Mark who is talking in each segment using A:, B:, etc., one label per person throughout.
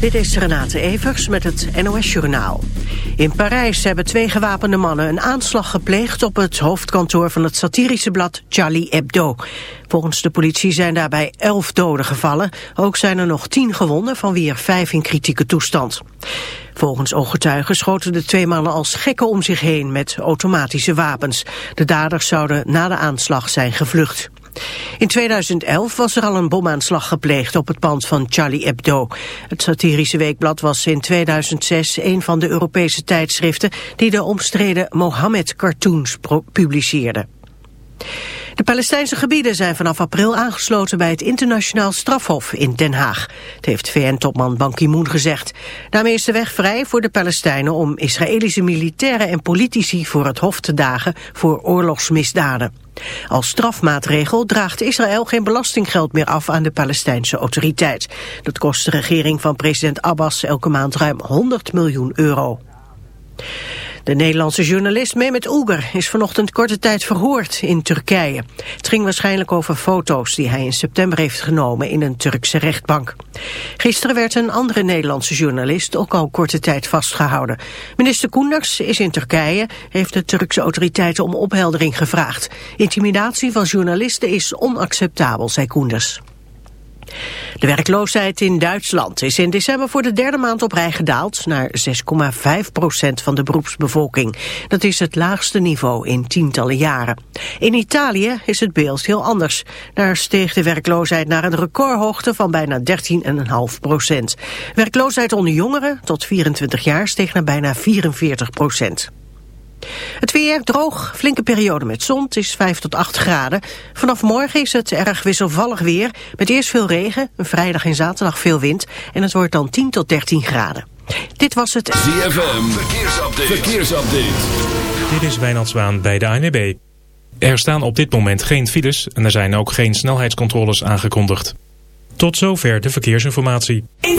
A: Dit is Renate Evers met het NOS Journaal. In Parijs hebben twee gewapende mannen een aanslag gepleegd... op het hoofdkantoor van het satirische blad Charlie Hebdo. Volgens de politie zijn daarbij elf doden gevallen. Ook zijn er nog tien gewonden, van wie er vijf in kritieke toestand. Volgens ooggetuigen schoten de twee mannen als gekken om zich heen... met automatische wapens. De daders zouden na de aanslag zijn gevlucht. In 2011 was er al een bomaanslag gepleegd op het pand van Charlie Hebdo. Het satirische weekblad was in 2006 een van de Europese tijdschriften die de omstreden Mohammed-cartoons publiceerde. De Palestijnse gebieden zijn vanaf april aangesloten bij het internationaal strafhof in Den Haag. Het heeft VN-topman Ban Ki-moon gezegd. Daarmee is de weg vrij voor de Palestijnen om Israëlische militairen en politici voor het hof te dagen voor oorlogsmisdaden. Als strafmaatregel draagt Israël geen belastinggeld meer af aan de Palestijnse autoriteit. Dat kost de regering van president Abbas elke maand ruim 100 miljoen euro. De Nederlandse journalist Mehmet Ulger is vanochtend korte tijd verhoord in Turkije. Het ging waarschijnlijk over foto's die hij in september heeft genomen in een Turkse rechtbank. Gisteren werd een andere Nederlandse journalist ook al korte tijd vastgehouden. Minister Koenders is in Turkije, heeft de Turkse autoriteiten om opheldering gevraagd. Intimidatie van journalisten is onacceptabel, zei Koenders. De werkloosheid in Duitsland is in december voor de derde maand op rij gedaald naar 6,5 procent van de beroepsbevolking. Dat is het laagste niveau in tientallen jaren. In Italië is het beeld heel anders. Daar steeg de werkloosheid naar een recordhoogte van bijna 13,5 procent. Werkloosheid onder jongeren tot 24 jaar steeg naar bijna 44 procent. Het weer droog, flinke periode met zon, het is 5 tot 8 graden. Vanaf morgen is het erg wisselvallig weer, met eerst veel regen, een vrijdag en zaterdag veel wind en het wordt dan 10 tot 13 graden. Dit was het
B: ZFM, verkeersupdate. verkeersupdate.
C: Dit is Wijnand Zwaan bij de ANWB. Er staan op dit moment geen files en er zijn ook geen snelheidscontroles aangekondigd. Tot zover de verkeersinformatie.
D: In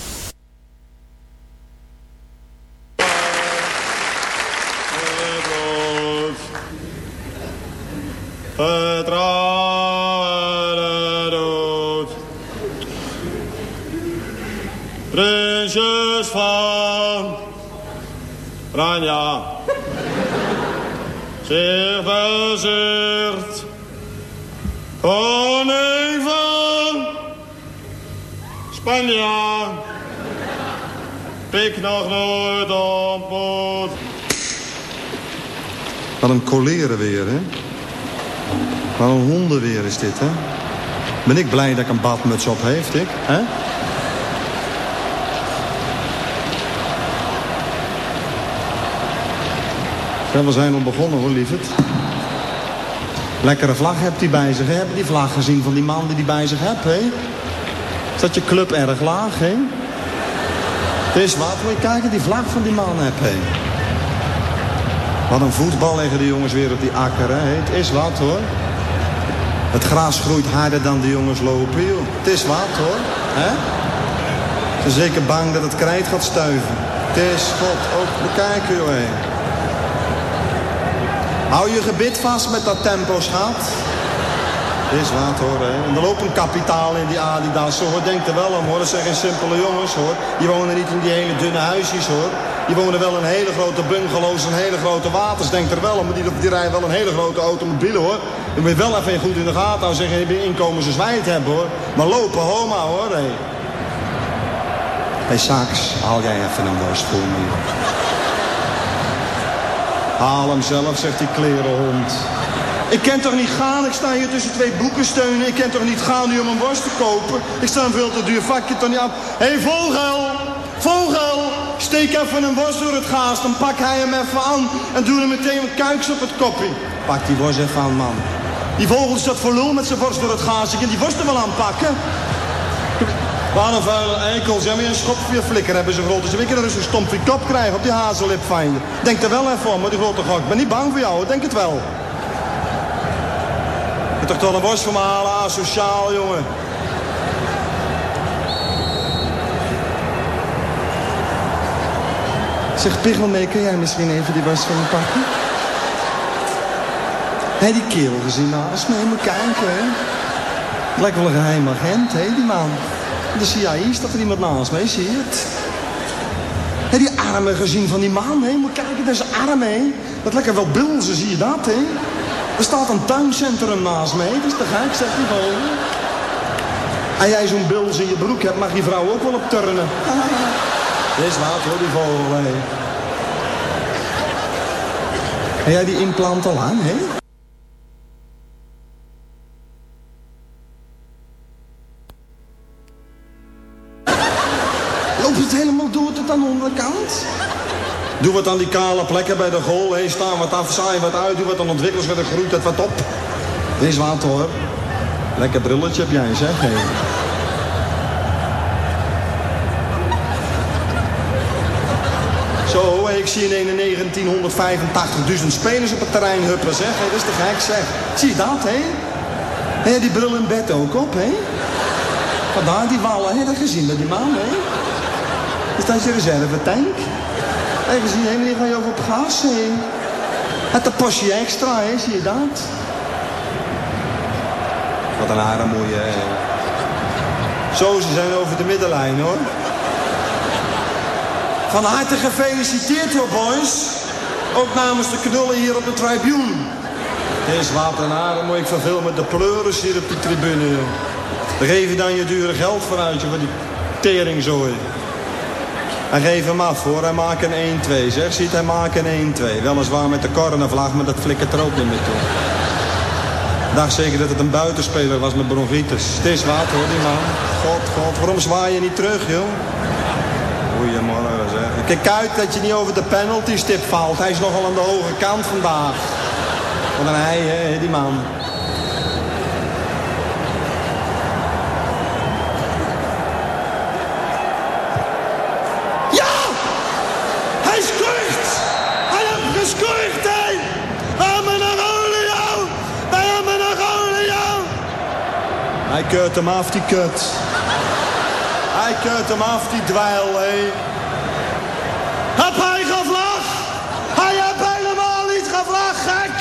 E: Ranja Zich verzucht Koning van Spanje Pik nog nooit ontmoet
F: Wat een coleren weer, hè? Wat een hondenweer is dit, hè? Ben ik blij dat ik een badmuts op heeft, ik, hè? We zijn al begonnen, hoor, lieverd. Lekkere vlag hebt hij bij zich, hè? Heb je die vlag gezien van die man die die bij zich hebt, hè? Is dat je club erg laag, hè? Het is wat, moet je kijken, die vlag van die man heb, hè? Wat een voetbal leggen de jongens weer op die akker, hè. Het is wat, hoor. Het gras groeit harder dan de jongens lopen, joh. Het is wat, hoor. hè? Ze zijn zeker bang dat het krijt gaat stuiven. Het is God ook bekijken, joh. hé. Hou je gebit vast met dat tempo, schat. Is wat, hoor. Hè. En er loopt een kapitaal in die Adidas, hoor. Denk er wel om, hoor. Dat zijn geen simpele jongens, hoor. Die wonen niet in die hele dunne huisjes, hoor. Die wonen wel in hele grote bungalows en hele grote waters. Denk er wel om, maar die, die rijden wel een hele grote automobielen, hoor. Je moet wel even goed in de gaten houden. Zeggen, je inkomen zoals wij het hebben, hoor. Maar lopen, homa, hoor. Hé, hey, Saks, haal jij even een worst voor. Haal hem zelf, zegt die klerenhond. Ik kan toch niet gaan, ik sta hier tussen twee boeken steunen. Ik kan toch niet gaan nu om een worst te kopen. Ik sta een veel te duur vakje toch niet af. Hé, hey, vogel, vogel, steek even een worst door het gaas. Dan pak hij hem even aan en doe er meteen een kuiks op het kopje. Pak die worst even aan, man. Die vogel staat voor lul met zijn worst door het gaas. Ik kan die worst er wel aanpakken. Wat een vuile eikel. Ze hebben weer een schop je flikker hebben ze groot. Dus we kunnen dus een stomp kop krijgen op die hazellip van. Denk er wel even om, maar die grote gok. Ik ben niet bang voor jou, denk het wel. Je toch toch een worst voor me halen, asociaal, jongen. Zeg, Pigmelmee, kun jij misschien even die worst van me pakken? Hé, die kerel gezien naast me, helemaal kijken, hè? Lijkt wel een geheim agent, hè, die man. De CIA staat er iemand naast me, zie je het? Hé, die armen gezien van die man, hè? Moet kijken, dat is arm, hè? Dat lekker wel bilzen, zie je dat, hè? Er staat een tuincentrum naast? Dat is te gek, zegt die vogel. Als jij zo'n bils in je broek hebt, mag je vrouw ook wel op turnen. Dat is wat, hoor, die vogel, hè? Heb jij die implant al aan, hè? Doe wat aan die kale plekken bij de goal. Hé, staan wat af, saai wat uit. Doe wat aan ontwikkels, wat groeit het wat op. Dit is wat hoor. Lekker brilletje heb jij, zeg. Zo, ik zie in een 1985.000 spelers op het terrein huppelen, zeg. Dat is te gek, zeg. Zie je dat, hé? Hé, die bril in bed ook op, hé? Vandaar die wallen, hé, dat gezien met die man, hé? Is dat je reservetank? Hé, gezien, hé, meneer, ga je over op gas, hé? Het een pasje extra, hé, zie je dat? Wat een haremoeie, hè? Zo, ze zijn over de middenlijn, hoor. Van harte gefeliciteerd, hoor, boys. Ook namens de knullen hier op de tribune. Het is wat een haremoeie. Ik verveel met de pleuris hier op die tribune, joh. Daar geef je dan je dure geld voor uit, je, voor die teringzooi. Hij geeft hem af hoor, hij maakt een 1-2. Zeg, ziet hij maakt een 1-2. Weliswaar met de cornervlag, maar dat flikkert er ook niet meer toe. Ik dacht zeker dat het een buitenspeler was met bronchitis. Het is wat hoor, die man. God, god, waarom zwaai je niet terug, joh? Goeiemorgen zeg. Kijk uit dat je niet over de penalty stip valt. Hij is nogal aan de hoge kant vandaag. Wat een hij, hè, die man. Ja! Hij scoort! Hij heeft gescoord, hè! We hebben een Rolio! We hebben een Rolio! Hij keurt hem af, die kut. Hij keurt hem af, die dweil, hè. Heb hij gevlag? Hij heeft helemaal niet gevlag, gek!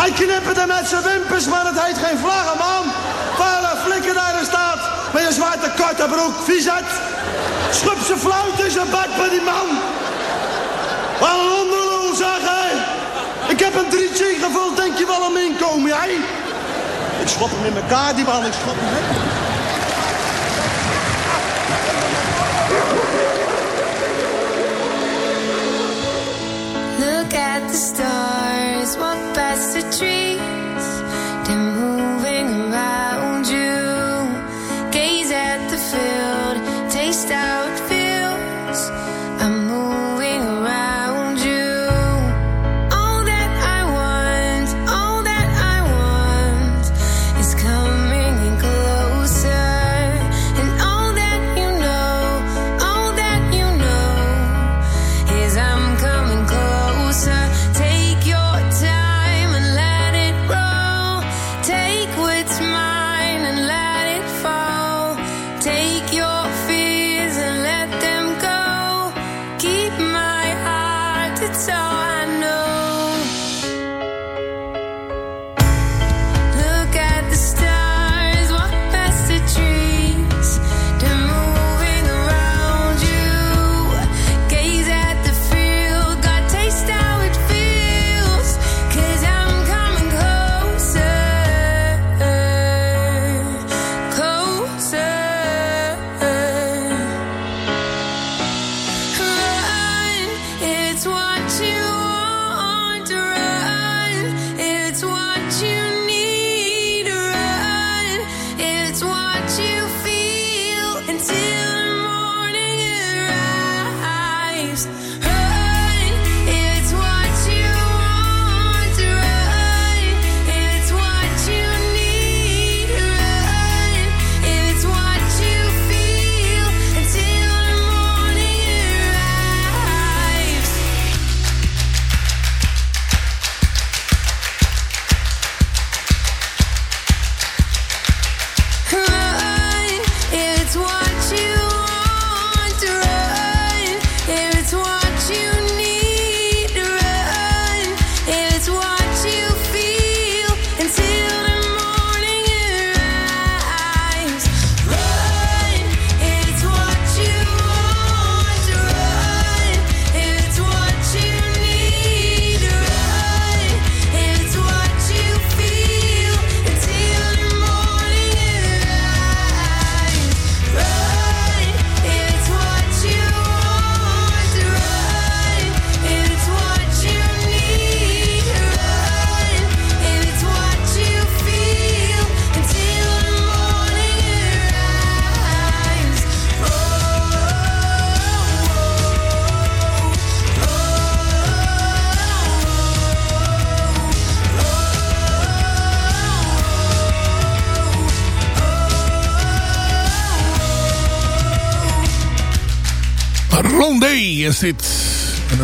F: Hij knipperde met zijn wimpers, maar het heet geen vlaggen, man. Vuile flikker daar er staat. Met je zwarte korte broek, viezet. Schub zijn fluit in zijn bek bij die man. Wat een onderlul, zeg, hè. Ik heb een drietje ingevuld, denk je wel om inkomen, jij? Schop hem in elkaar, die man, ik schop hem, hè.
G: Look at the stars, walk past the trees.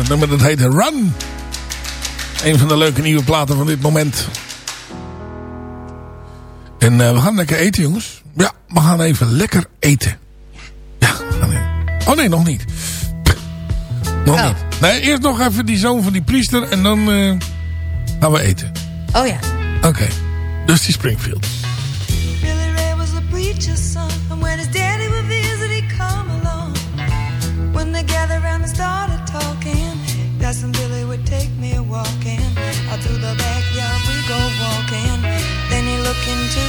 H: Het nummer dat heet Run. Een van de leuke nieuwe platen van dit moment. En eh, we gaan lekker eten jongens. Ja, we gaan even lekker eten. Ja, we gaan even. Oh nee, nog niet. Nog
I: Oh.
H: niet. Nee, eerst nog even die zoon van die priester en dan eh, gaan we eten.
I: Oh ja.
H: Oké. Dusty Springfield.
G: walking to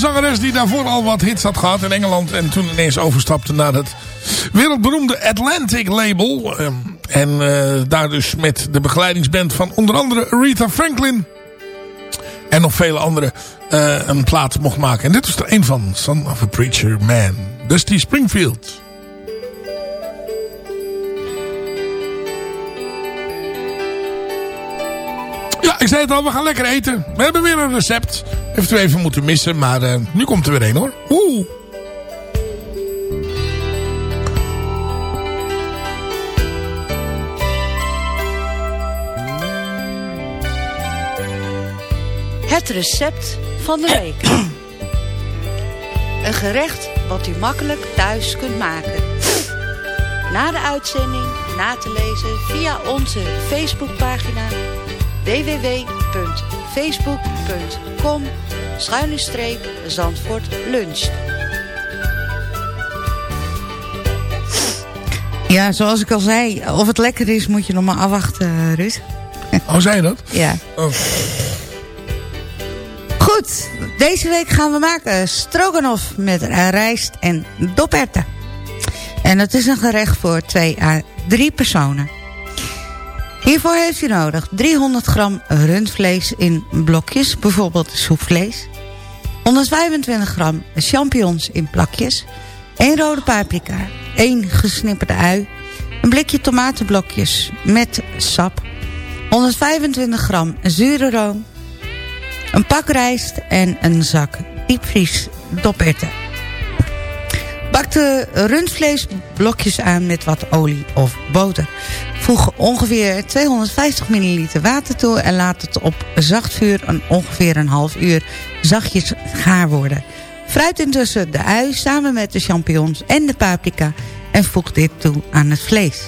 H: zangeres die daarvoor al wat hits had gehad in Engeland. En toen ineens overstapte naar het wereldberoemde Atlantic label. Ehm, en eh, daar dus met de begeleidingsband van onder andere Aretha Franklin. En nog vele andere eh, een plaat mocht maken. En dit was er een van, Son of a Preacher Man. Dusty Springfield. Ja, ik zei het al, we gaan lekker eten. We hebben weer een recept. Heeft u even moeten missen, maar eh, nu komt er weer een hoor. Oeh.
I: Het recept van de week. Een gerecht wat u makkelijk thuis kunt maken. Na de uitzending na te lezen via onze Facebookpagina www.facebook.com schuine Zandvoort Lunch.
J: Ja, zoals ik al zei, of het lekker is moet je nog maar afwachten, eh, Ruud.
H: Oh, zei je dat?
J: Ja.
H: Oh.
J: Goed, deze week gaan we maken stroganoff met rijst en doperten. En dat is een gerecht voor twee à drie personen. Hiervoor heeft u nodig 300 gram rundvlees in blokjes, bijvoorbeeld soepvlees. 125 gram champignons in plakjes. 1 rode paprika, 1 gesnipperde ui. Een blikje tomatenblokjes met sap. 125 gram zure room. Een pak rijst en een zak diepvries doperten. Bak de rundvleesblokjes aan met wat olie of boter. Voeg ongeveer 250 ml water toe en laat het op zacht vuur een ongeveer een half uur zachtjes gaar worden. Fruit intussen de ui samen met de champignons en de paprika en voeg dit toe aan het vlees.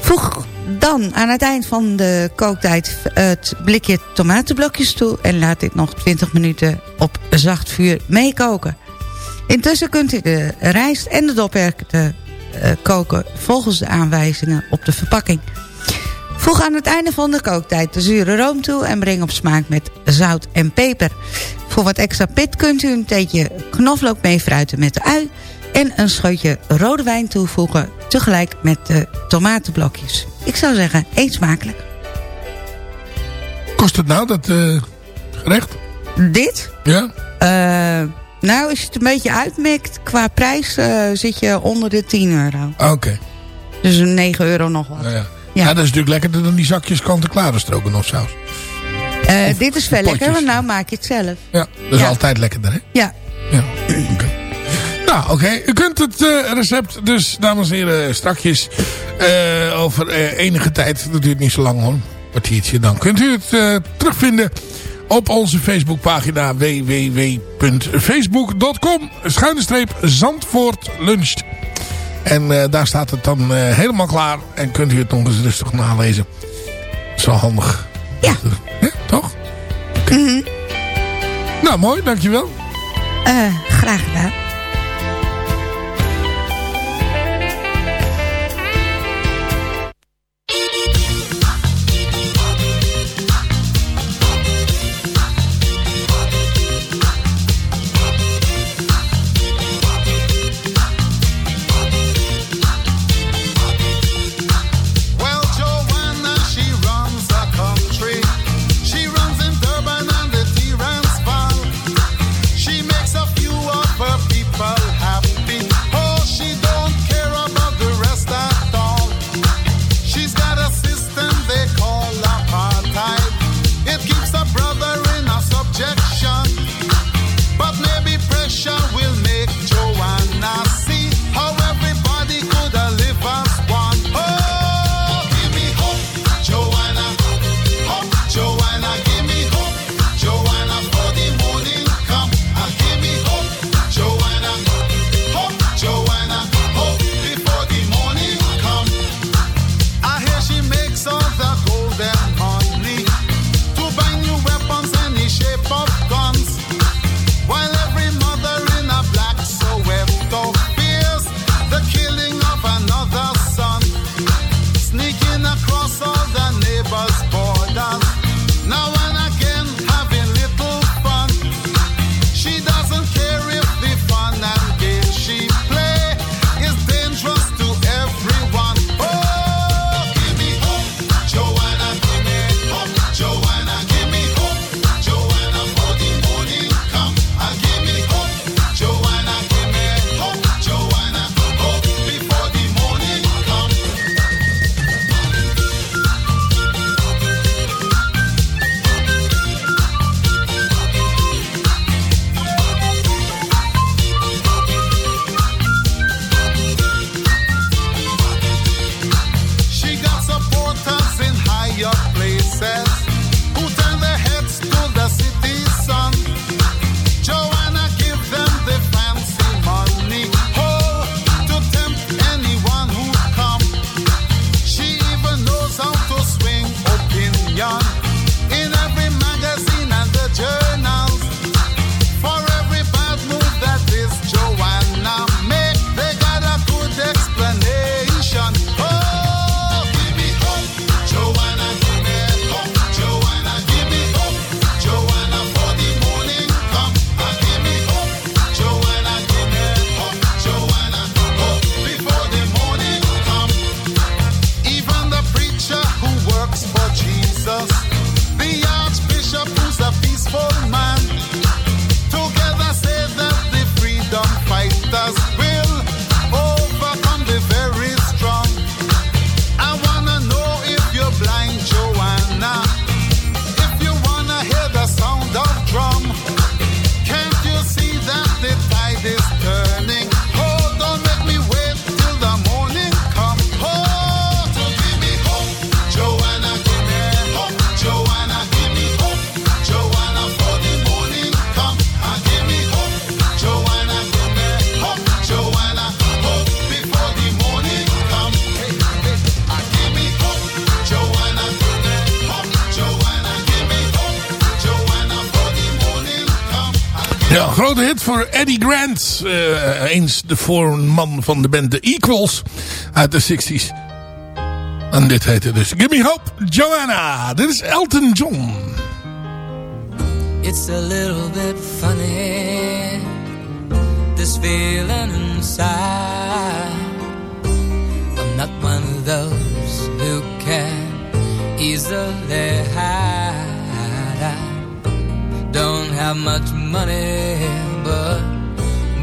J: Voeg dan aan het eind van de kooktijd het blikje tomatenblokjes toe... en laat dit nog 20 minuten op zacht vuur meekoken. Intussen kunt u de rijst en de doperten eh, koken volgens de aanwijzingen op de verpakking.
K: Voeg aan het einde van de kooktijd de zure room toe... en breng op smaak met zout en peper. Voor wat extra pit kunt u een theetje knoflook meefruiten met de ui... en een scheutje rode wijn toevoegen... tegelijk met de tomatenblokjes. Ik zou zeggen, eet smakelijk.
H: Kost het nou, dat eh, gerecht?
K: Dit?
H: Ja?
K: Eh, nou, als je het een beetje uitmikt... qua prijs eh, zit je onder de 10 euro.
H: Oké.
K: Dus een 9 euro nog wat.
H: Nou ja. Ja. dat is natuurlijk lekkerder dan die zakjes kant-en-klare saus.
K: Eh, dit is veel lekker, want nou maak je het zelf.
H: Ja, dat is
K: Ja.
H: altijd lekkerder, hè?
K: Ja.
H: Ja, oké. Nou, oké. U kunt het eh, recept dus, dames en heren, strakjes over enige tijd, dat duurt niet zo lang hoor, een kwartiertje, dan kunt u het terugvinden op onze Facebookpagina www.facebook.com schuine streep Zandvoort Luncht. En eh, daar staat het dan eh, helemaal klaar en kunt u het nog eens rustig nalezen. Dat is wel handig.
K: Ja.
H: Ja, toch? Nou, mooi, dankjewel.
K: Eh, graag gedaan.
H: Eens de voorman van de band The Equals uit de 60s. En dit heette dus Give Me Hope, Joanna. Dit is Elton John.
L: It's a little bit funny, this feeling inside. I'm not one of those who can easily hide. I don't have much money, but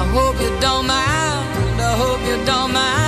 L: I hope you don't mind. I hope you don't mind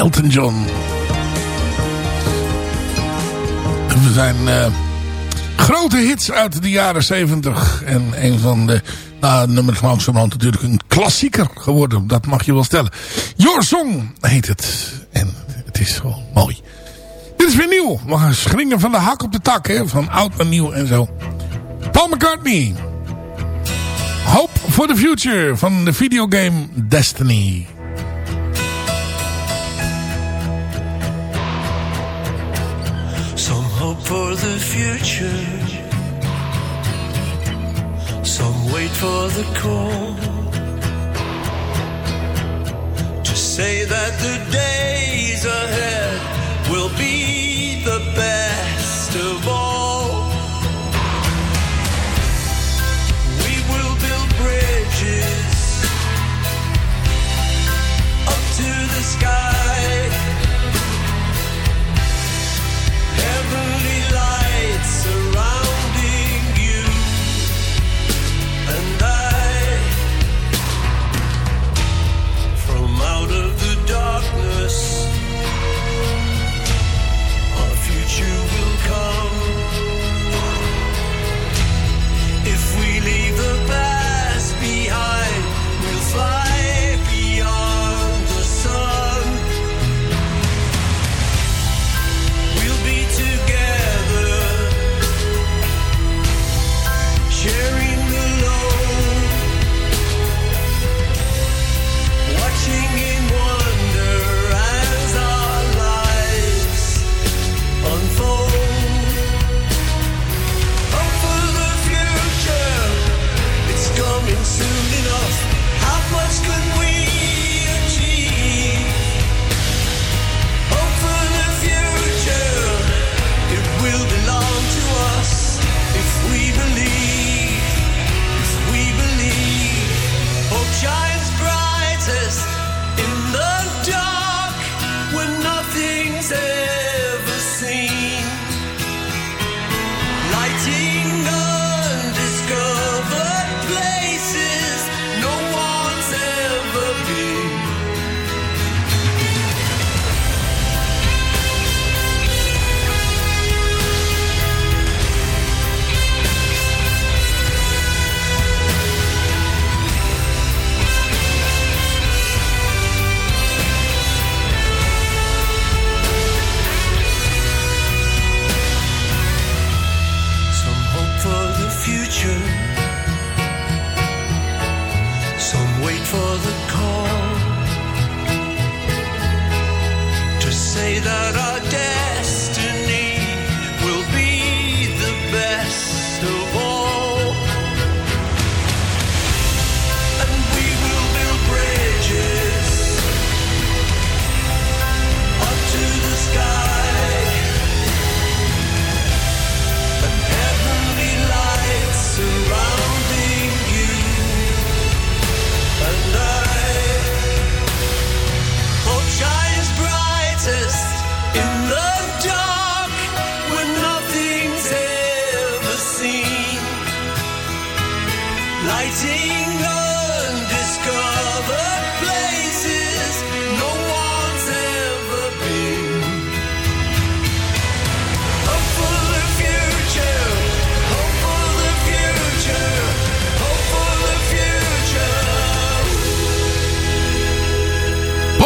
H: Elton John. En we zijn eh, grote hits uit de jaren 70. En een van de nou, nummers langzamerhand natuurlijk een klassieker geworden. Dat mag je wel stellen. Your Song heet het. En het is gewoon mooi. Dit is weer nieuw. We gaan schringen van de hak op de tak. Hè? Van oud naar nieuw en zo. Paul McCartney. Hope for the Future van de videogame Destiny.
M: Hope for the future. Some wait for the call. To say that the days ahead will be the best of all. We will build bridges up to the sky.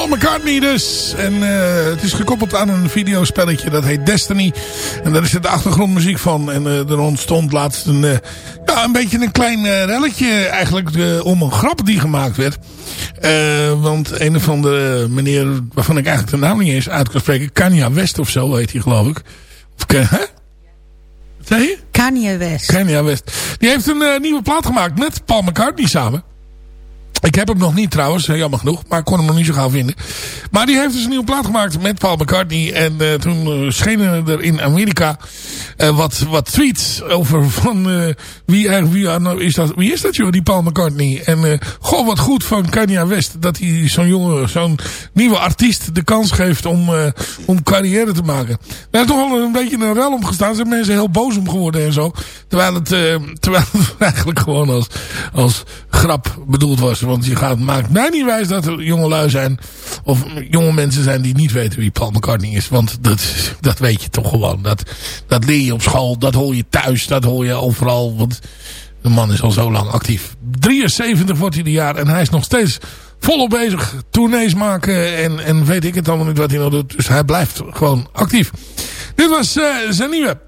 H: Paul McCartney dus. En eh, het is gekoppeld aan een videospelletje dat heet Destiny. En daar is de achtergrondmuziek van. En eh, er ontstond laatst een, eh, ja, een beetje een klein relletje eigenlijk om een grap die gemaakt werd. Want een of andere meneer, waarvan ik eigenlijk de naam niet eens uit kan spreken. Kanye West of zo heet hij geloof ik. Of, hè? Wat zei je?
J: Kanye West.
H: Kanye West. Die heeft een nieuwe plaat gemaakt met Paul McCartney samen. Ik heb hem nog niet trouwens, jammer genoeg. Maar ik kon hem nog niet zo gauw vinden. Maar die heeft dus een nieuwe plaat gemaakt met Paul McCartney. En eh, toen eh, schenen er in Amerika eh, wat, wat tweets over van... wie, eigenlijk- wie, nou is dat, wie is dat joh, die Paul McCartney? En goh, wat goed van Kanye West. Dat hij zo'n jonge, zo'n nieuwe artiest de kans geeft om, om carrière te maken. Daar is toch wel een beetje een rel om gestaan. Er zijn mensen heel boos om geworden en zo. Terwijl het, terwijl het eigenlijk gewoon als, als grap bedoeld was. Want je gaat, maakt mij niet wijs dat er jonge lui zijn. Of jonge mensen zijn die niet weten wie Paul McCartney is. Want dat, dat weet je toch gewoon. Dat, dat leer je op school. Dat hoor je thuis. Dat hoor je overal. Want de man is al zo lang actief. 73 wordt hij de jaar. En hij is nog steeds volop bezig. Tournees maken. En, en weet ik het allemaal niet wat hij nou doet. Dus hij blijft gewoon actief. Dit was eh, zijn nieuwe.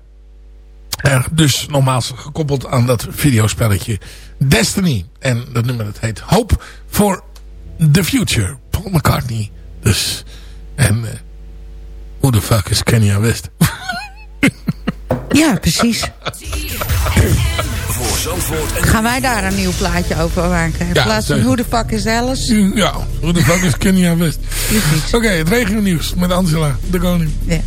H: Eh, dus nogmaals gekoppeld aan dat videospelletje Destiny. En dat nummer dat heet Hope for the Future. Paul McCartney. Dus. En uh, who the fuck is Kenya West?
J: Ja, precies.
B: Voor Zandvoort en
J: Gaan wij daar een nieuw plaatje over maken? In
H: Ja,
J: plaats van hoe de fuck is Alice?
H: Ja, who the fuck is Kenya West? Oké, het regio nieuws met Angela, de koning.
J: Ja.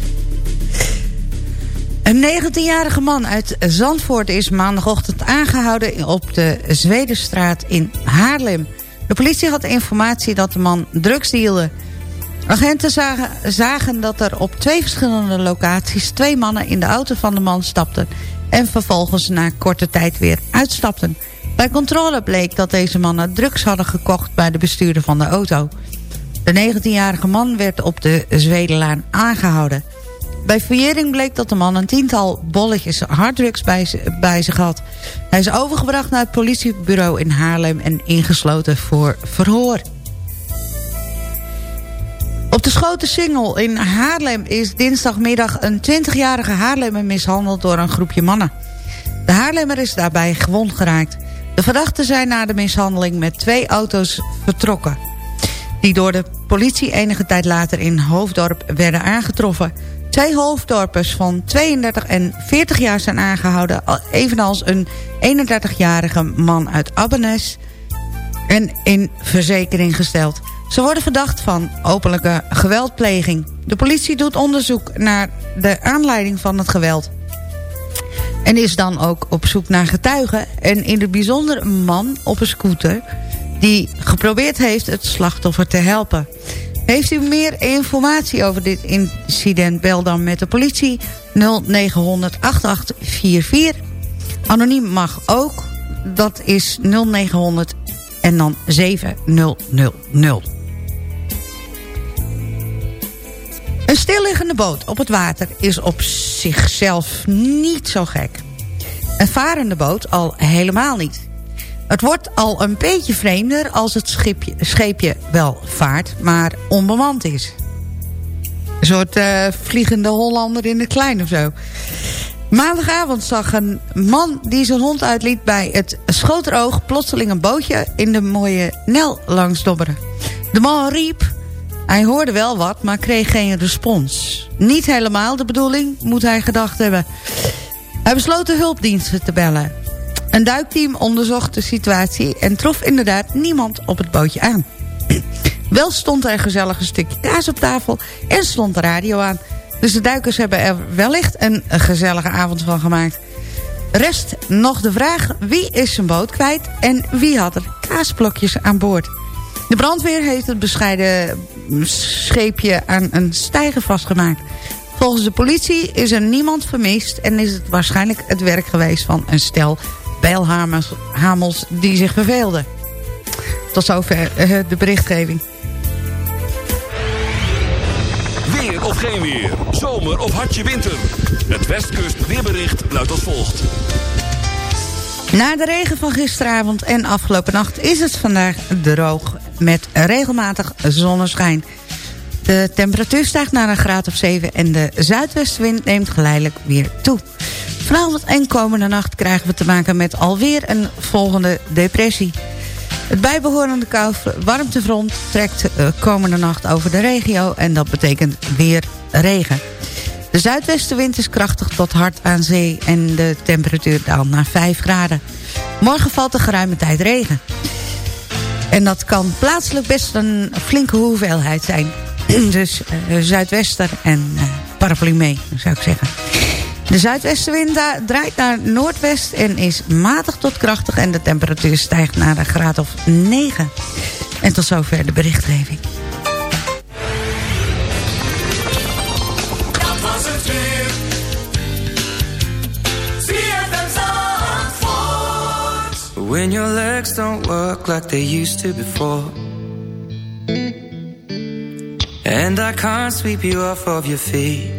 J: Een 19-jarige man uit Zandvoort is maandagochtend aangehouden op de Zwedenstraat in Haarlem. De politie had informatie dat de man drugs dealde. Agenten zagen, dat er op twee verschillende locaties twee mannen in de auto van de man stapten... en vervolgens na korte tijd weer uitstapten. Bij controle bleek dat deze mannen drugs hadden gekocht bij de bestuurder van de auto. De 19-jarige man werd op de Zwedenlaan aangehouden. Bij fouillering bleek dat de man een tiental bolletjes harddrugs bij, bij zich had. Hij is overgebracht naar het politiebureau in Haarlem en ingesloten voor verhoor. Op de Schoten Singel in Haarlem is dinsdagmiddag een 20-jarige Haarlemmer mishandeld door een groepje mannen. De Haarlemmer is daarbij gewond geraakt. De verdachten zijn na de mishandeling met twee auto's vertrokken. Die door de politie enige tijd later in Hoofddorp werden aangetroffen. Twee hoofddorpers van 32 en 40 jaar zijn aangehouden... al- evenals een 31-jarige man uit Abbenes... en in verzekering gesteld. Ze worden verdacht van openlijke geweldpleging. De politie doet onderzoek naar de aanleiding van het geweld. En is dan ook op zoek naar getuigen. En in het bijzonder een man op een scooter... die geprobeerd heeft het slachtoffer te helpen. Heeft u meer informatie over dit incident? Bel dan met de politie 0900 8844. Anoniem mag ook. Dat is 0900 en dan 7000. Een stilliggende boot op het water is op zichzelf niet zo gek. Een varende boot al helemaal niet. Het wordt al een beetje vreemder als het schipje, scheepje wel vaart, maar onbemand is. Een soort eh, vliegende Hollander in het klein of zo. Maandagavond zag een man die zijn hond uitliet bij het Schoteroog... plotseling een bootje in de mooie Nel langs dobberen. De man riep, hij hoorde wel wat, maar kreeg geen respons. niet helemaal de bedoeling, moet hij gedacht hebben. Hij besloot de hulpdiensten te bellen. Een duikteam onderzocht de situatie en trof inderdaad niemand op het bootje aan. Wel stond er een gezellig stukje kaas op tafel en stond de radio aan. Dus de duikers hebben er wellicht een gezellige avond van gemaakt. Rest nog de vraag wie is zijn boot kwijt en wie had er kaasblokjes aan boord. De brandweer heeft het bescheiden scheepje aan een stijger vastgemaakt. Volgens de politie is er niemand vermist en is het waarschijnlijk het werk geweest van een stel bijlhamels hamels die zich verveelden. Tot zover eh, de berichtgeving.
B: Weer of geen weer. Zomer of hartje winter. Het Westkust weerbericht luidt als volgt.
J: Na de regen van gisteravond en afgelopen nacht is het vandaag droog met regelmatig zonneschijn. De temperatuur stijgt naar een graad of 7 en de zuidwestenwind neemt geleidelijk weer toe. Vanavond en komende nacht krijgen we te maken met alweer een volgende depressie. Het bijbehorende kou warmtefront trekt uh, komende nacht over de regio... en dat betekent weer regen. De zuidwestenwind is krachtig tot hard aan zee... en de temperatuur daalt naar 5 graden. Morgen valt er geruime tijd regen. En dat kan plaatselijk best een flinke hoeveelheid zijn. dus uh, zuidwester en uh, paraplu mee, zou ik zeggen. De zuidwestenwind draait naar noordwest en is matig tot krachtig... en de temperatuur stijgt naar een graad of 9. En tot zover de berichtgeving.
N: Dat was het weer. ZFM Zandvoort.
O: When your legs don't work like they used to before. And I can't sweep you off of your feet.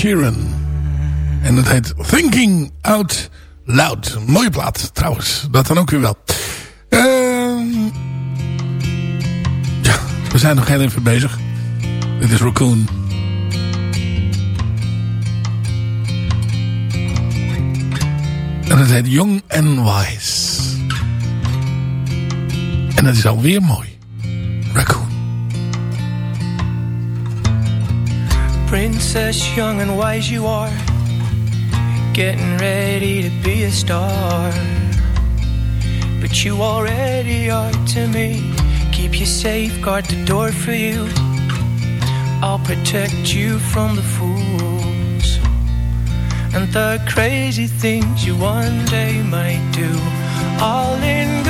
H: Sheeran. En het heet Thinking Out Loud. Mooie plaat trouwens. Dat dan ook weer wel. Ehm, ja, we zijn nog heel even bezig. Dit is Raccoon. En het heet Young and Wise. En dat is alweer mooi.
O: Princess, young and wise you are, getting ready to be a star. But you already are to me. Keep you safe, guard the door for you. I'll protect you from the fools and the crazy things you one day might do. All in good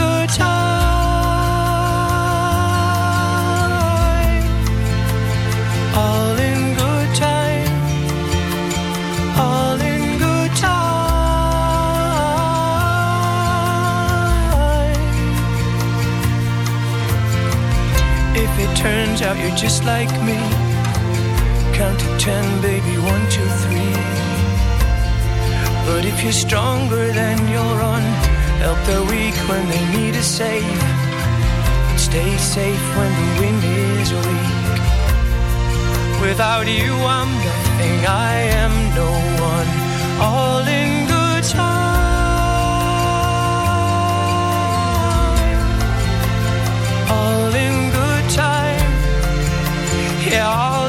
O: turns out you're just like me, count to ten, baby, one, two, three. But if you're stronger, then you'll run. Help the weak when they need a save. Stay safe when the wind is weak. Without you, I'm nothing. I am no one. All in Yeah,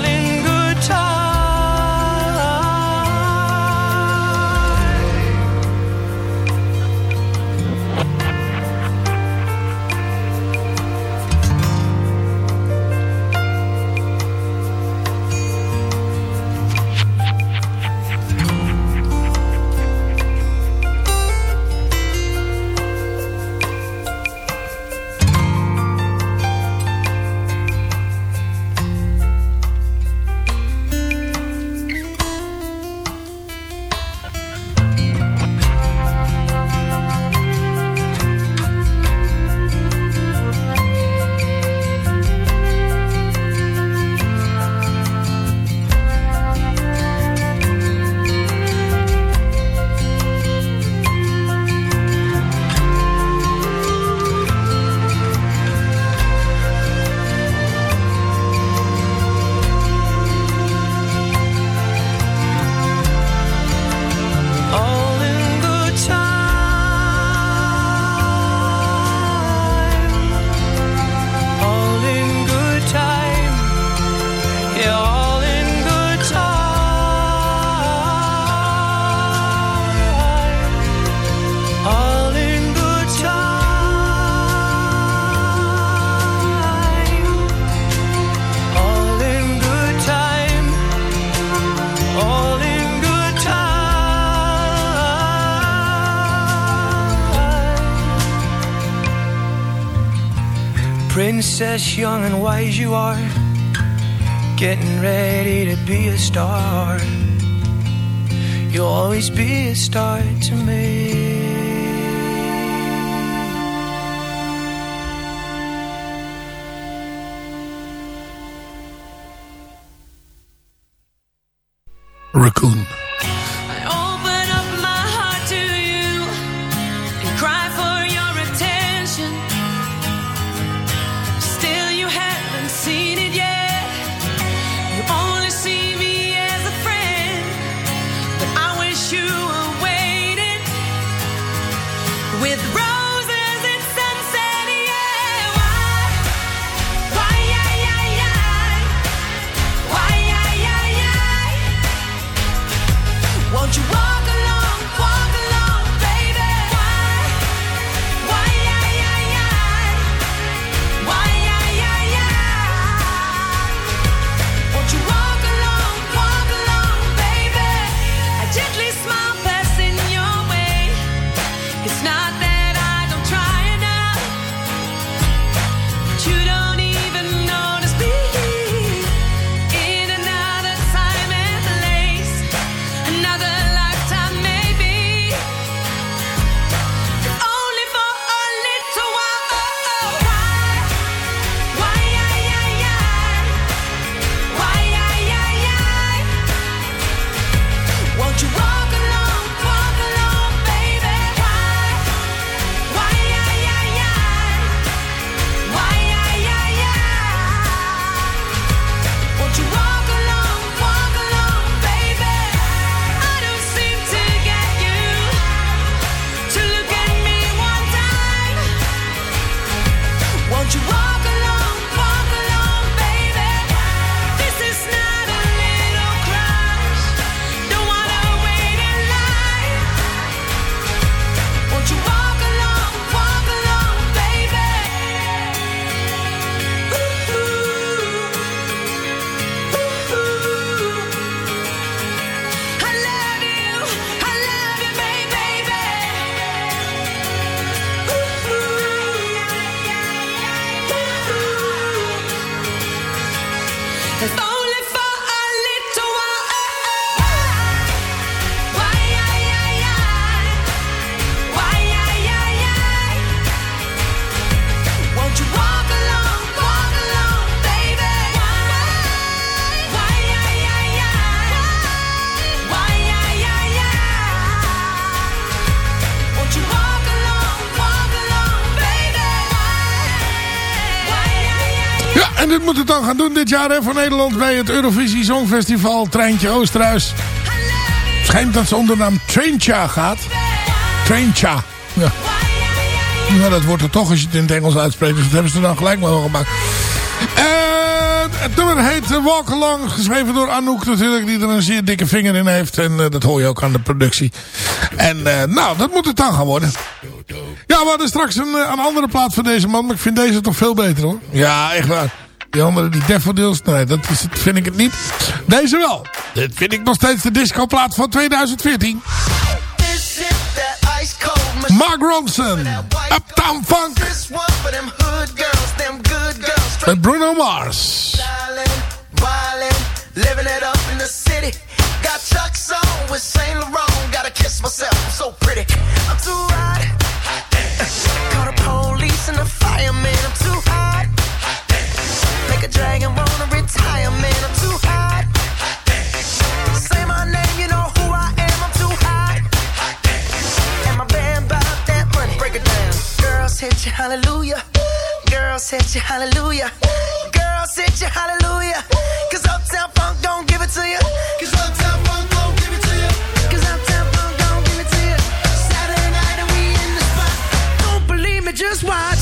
O: Princess, young and wise you are, getting ready to be a star. You'll always be a star to me.
H: Raccoon. Dan gaan doen dit jaar voor Nederland bij het Eurovisie Songfestival Treintje Oosterhuis. Schijnt dat ze onder de naam Traincha gaat. Traincha. Ja. Nou, dat wordt er toch als je het in het Engels uitspreekt. Dus dat hebben ze dan gelijk maar wel gemaakt. Eh, het nummer heet Walk Along. Geschreven door Anouk natuurlijk. Die er een zeer dikke vinger in heeft. En eh, dat hoor je ook aan de productie. En eh, nou, dat moet het dan gaan worden. Ja, we hadden straks een, eh, een andere plaat van deze man. Maar ik vind deze toch veel beter hoor. Ja, echt waar. Die andere, die Daffodils, nee, dat is, het- vind ik het niet. Deze wel. Dit vind ik nog steeds de discoplaat van 2014.
P: This is that ice cold
H: Mark Ronson. Uptown Funk. Met Bruno Mars.
P: Living it up in the city. Got Chuck's on with Saint Laurent. Gotta kiss myself, I'm so pretty. I'm too hot. Call the police and the fireman. I'm too hot. A dragon wanna retire, man. I'm too hot. Say my name, you know who I am. I'm too hot. And my band that money. Break it down. Girls hit you, hallelujah. Girls hit you, hallelujah. Girls hit you, hallelujah. Cause Uptown Funk don't give it to you. Cause Uptown Funk don't give it to you. Cause Uptown Funk don't give it to you. Saturday night and we in the spot. Don't believe me, just watch.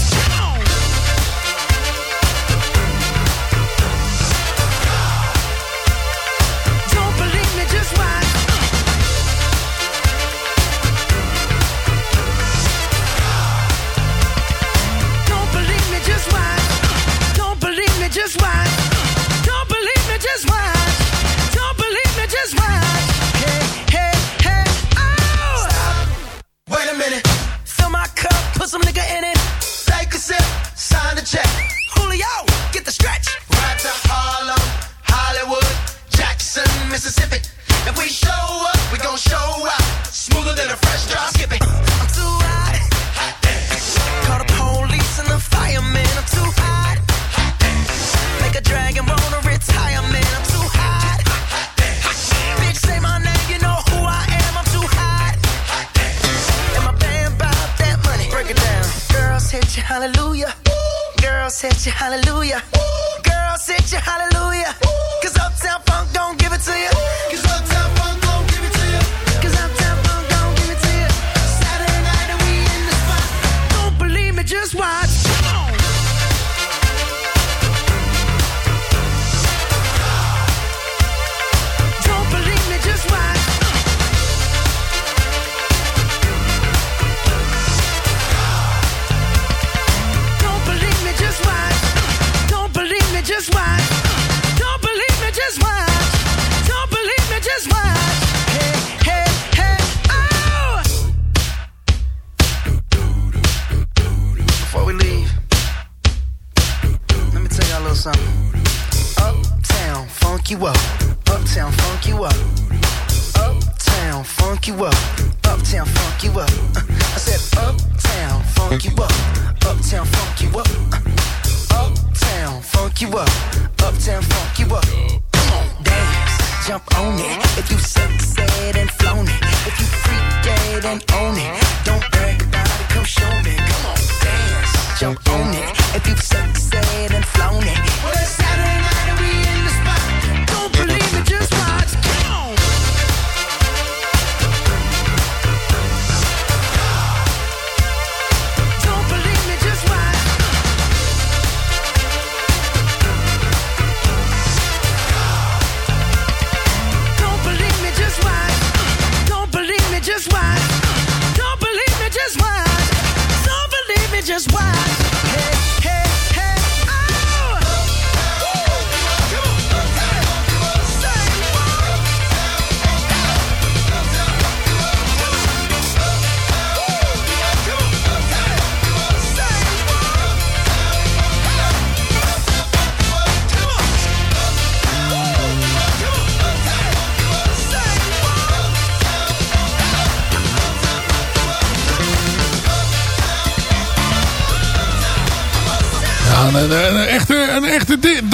P: Some nigga in it.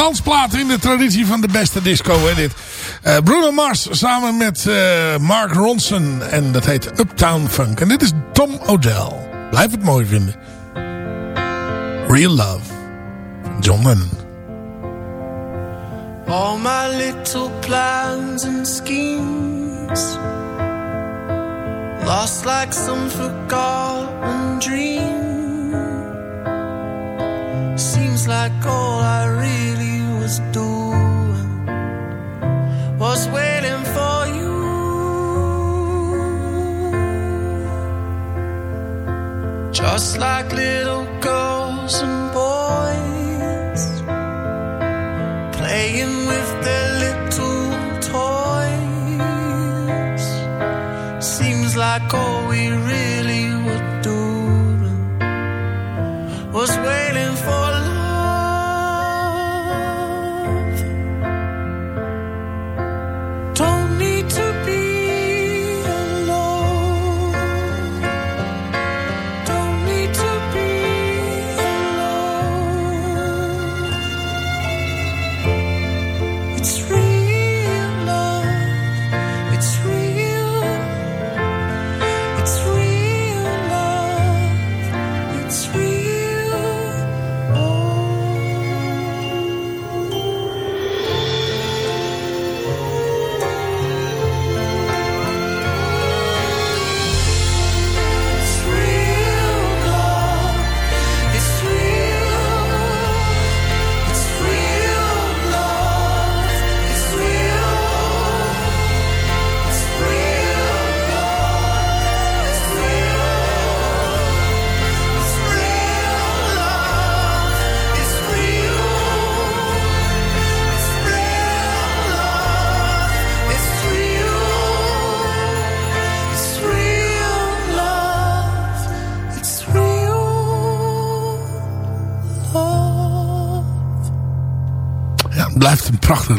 P: dansplaten in
H: de traditie van de beste disco, hè, dit. Uh, Bruno Mars samen met uh, Mark Ronson. En dat heet Uptown Funk. En dit is Tom O'Dell. Blijf het mooi vinden. Real Love. John Lennon.
M: All my little plans and schemes Lost like some forgotten dream Seems like all I really was doing was waiting for you. Just like little girls and boys playing with their little toys. Seems like all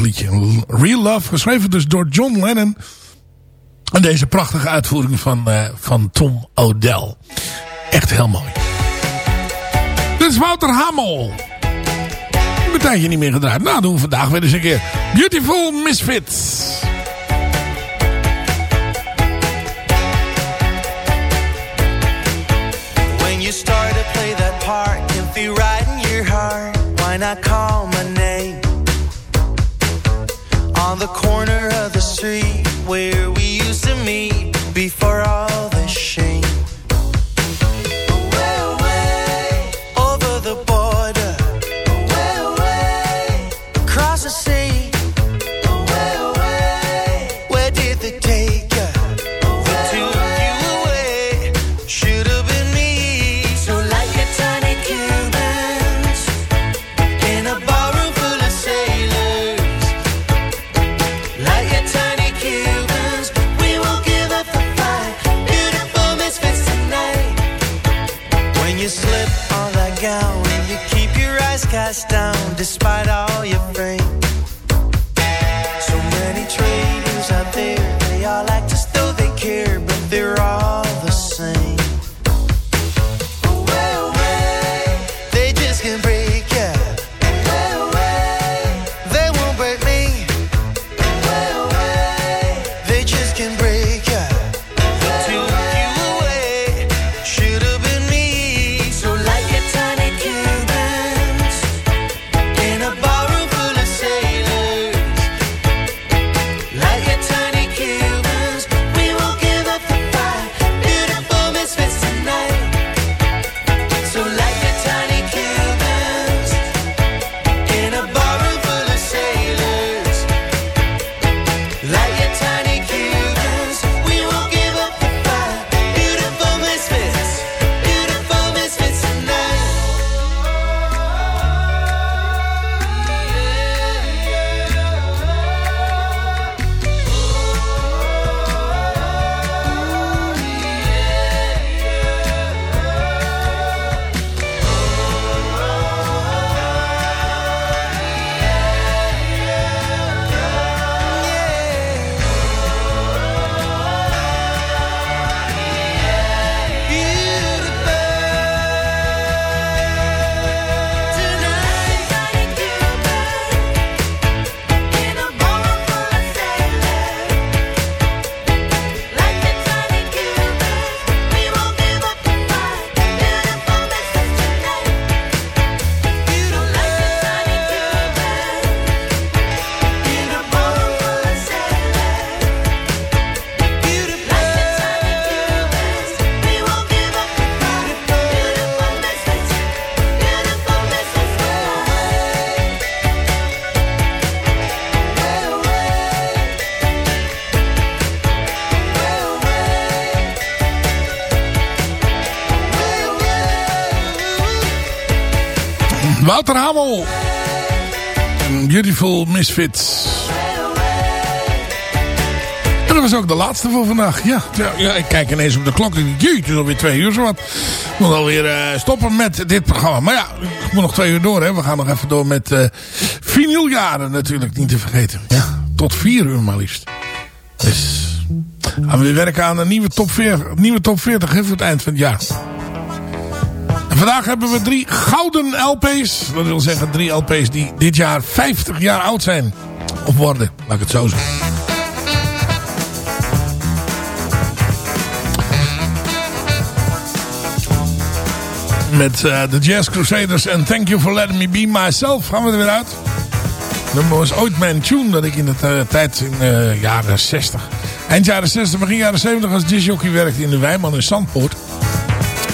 H: liedje. Real Love, geschreven dus door John Lennon. En deze prachtige uitvoering van, uh, van Tom O'Dell. Echt heel mooi. Dit is Wouter Hamel. Een tijdje niet meer gedraaid. Nou, doen we vandaag weer eens een keer. Beautiful Misfits.
O: When you start to play that part, you'll be riding your heart. Why not call on the corner of the street where we used to meet before
H: Wouter Hamel. En Beautiful Misfits. En dat was ook de laatste voor vandaag. Ja, ja, ja, ik kijk ineens op de klok. Ik denk, jee, het is alweer twee uur zo wat. Ik moet alweer uh, stoppen met dit programma. Maar ja, ik moet nog twee uur door. Hè. We gaan nog even door met uh, vinyljaren natuurlijk. Niet te vergeten. Ja, tot vier uur maar liefst. Dus gaan we weer werken aan een nieuwe top 40, nieuwe top 40 hè, voor het eind van het jaar. Vandaag hebben we drie gouden LP's. Dat wil zeggen drie LP's die dit jaar 50 jaar oud zijn. Of worden, laat ik het zo zeggen. Met uh, de Jazz Crusaders en Thank You For Letting Me Be Myself gaan we er weer uit. nummer was ooit mijn tune dat ik in de tijd in de uh, jaren 60... Eind jaren 60, begin jaren 70 als disjockey werkte in de Wijman in Zandpoort.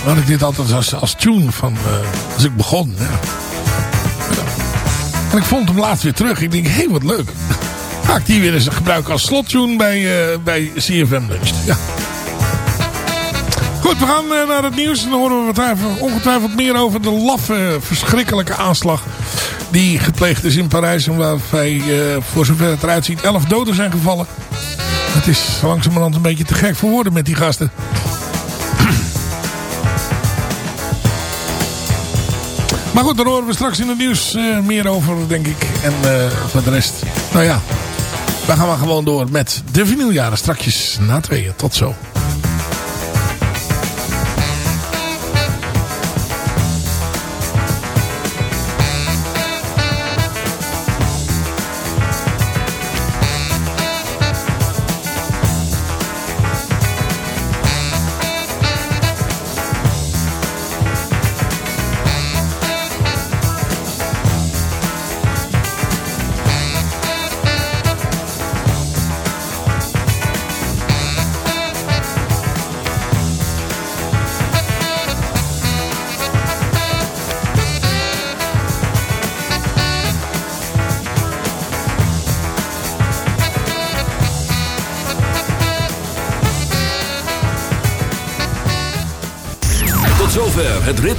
H: Had ik dit altijd als, als tune van als ik begon. En ik vond hem laatst weer terug. Ik denk, hé, hey, wat leuk. Ga ik die weer eens gebruiken als slottune bij, bij CFM Lunch. Ja. Goed, we gaan uh, naar het nieuws. En dan horen we wat ongetwijfeld meer over de laffe, verschrikkelijke aanslag die gepleegd is in Parijs. En waarbij, voor zover het eruit ziet, 11 doden zijn gevallen. Het is langzamerhand een beetje te gek voor woorden met die gasten. Maar goed, daar horen we straks in het nieuws uh, meer over, denk ik. En voor de rest, nou ja, we gaan maar gewoon door met de vinyljaren. Strakjes na tweeën. Tot zo.